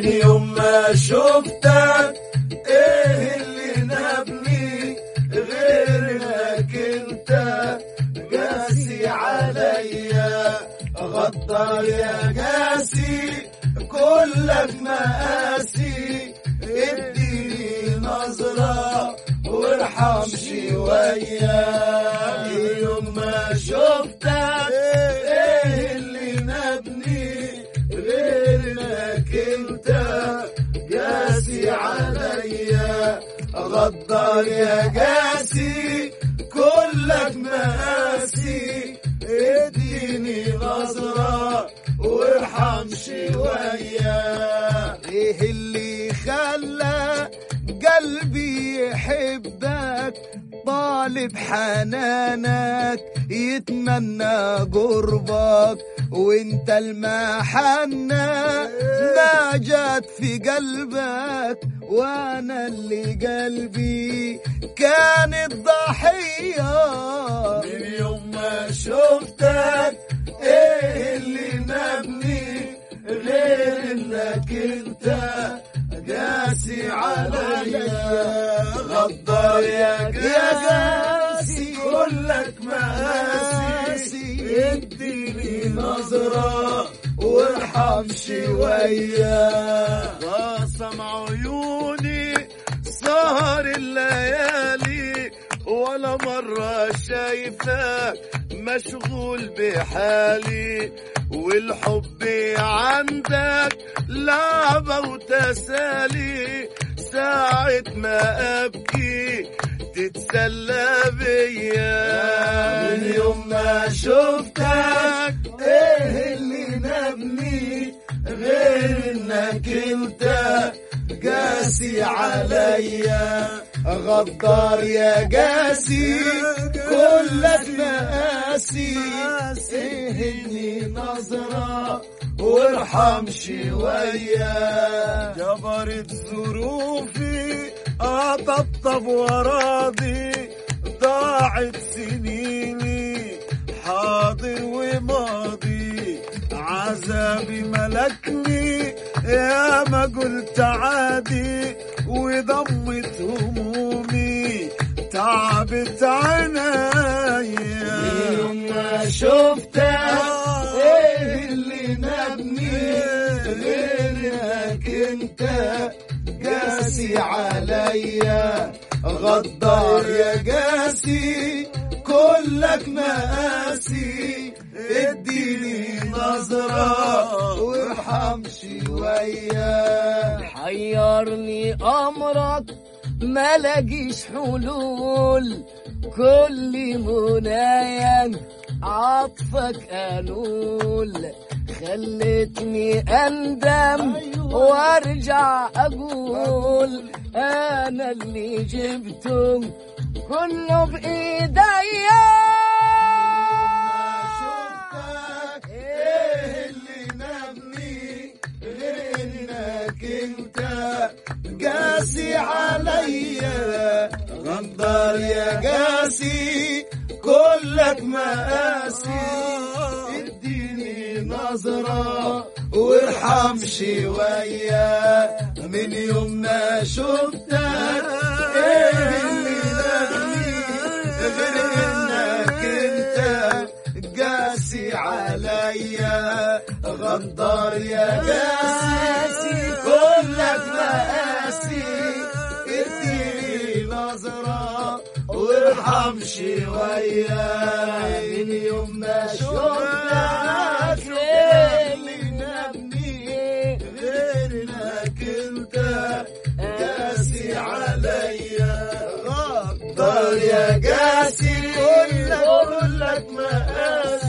من يوم ما شفتك. إيه اللي نبني غير إنك أنت؟ قاسي عليا. غدار يا قاسي. كلك مقاسي اديني نظرة وارحم شوية. غدار يا قاسي كلك مقاسي اديني نظرة وارحم شوية إيه اللي خلى قلبي يحبك؟ طالب حنانك يتمنى قربك وانت المحنة ما جات في قلبك وأنا اللي قلبي كانت ضحية من يوم ما شفتك إيه اللي نبني غير إنك أنت قاسي عليا. غدار يا قاسي كلك مقاسي. اديني نظرة وارحم شوية غاصم عيوني سهر الليالي ولا مرة شايفك مشغول بحالي. والحب عندك لعبة وتسالي ساعة ما أبكي تتسلى بيا. ما شفتك إيه اللي نبني غير إنك أنت؟ قاسي عليا غدار يا قاسي كلك مقاسي اهدني نظرة وارحم شوية. جبرت ظروفي اطبطب وراضي. ضاعت سنيني حاضر وماضي عذابي ملكني. يا ما قلت عادي وضمت همومي. تعبت عنايا يوم ما شفتك إيه اللي نبني؟ غير إنك أنت قاسي عليا. غدار يا قاسي كلك مقاسي اديني نظرة وارحم شوية. حيرني أمرك ما لاقيش حلول. كل منايا عطفك قالول خلتني أندم وأرجع أقول أنا اللي جبته كله بإيديا. قاسي كلك مقاسي. اديني نظرة وارحم شوية. من يوم ما شفتك إيه اللي نبني غير انك انت قاسي عليا. غدار يا قاسي كلك مقاسي. وارحم شوية من يوم ما شفتك اللي نبني غير انك انت قاسي عليا. غدار يا قاسي كلك مقاسي